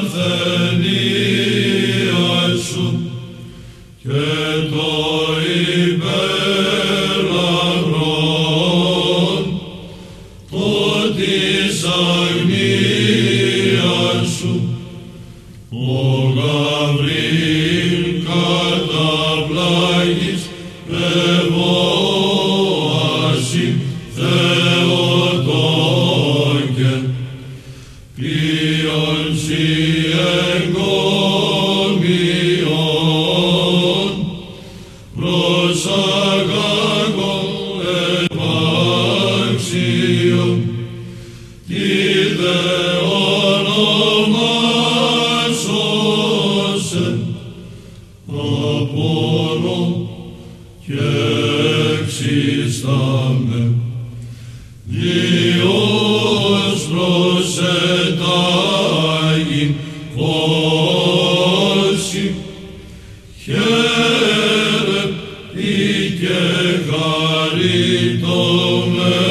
παρθενία και το υπεραγρόν το ο Θεοτόκε οι διος προσε. Χαίρε ή και χαριτωμένη.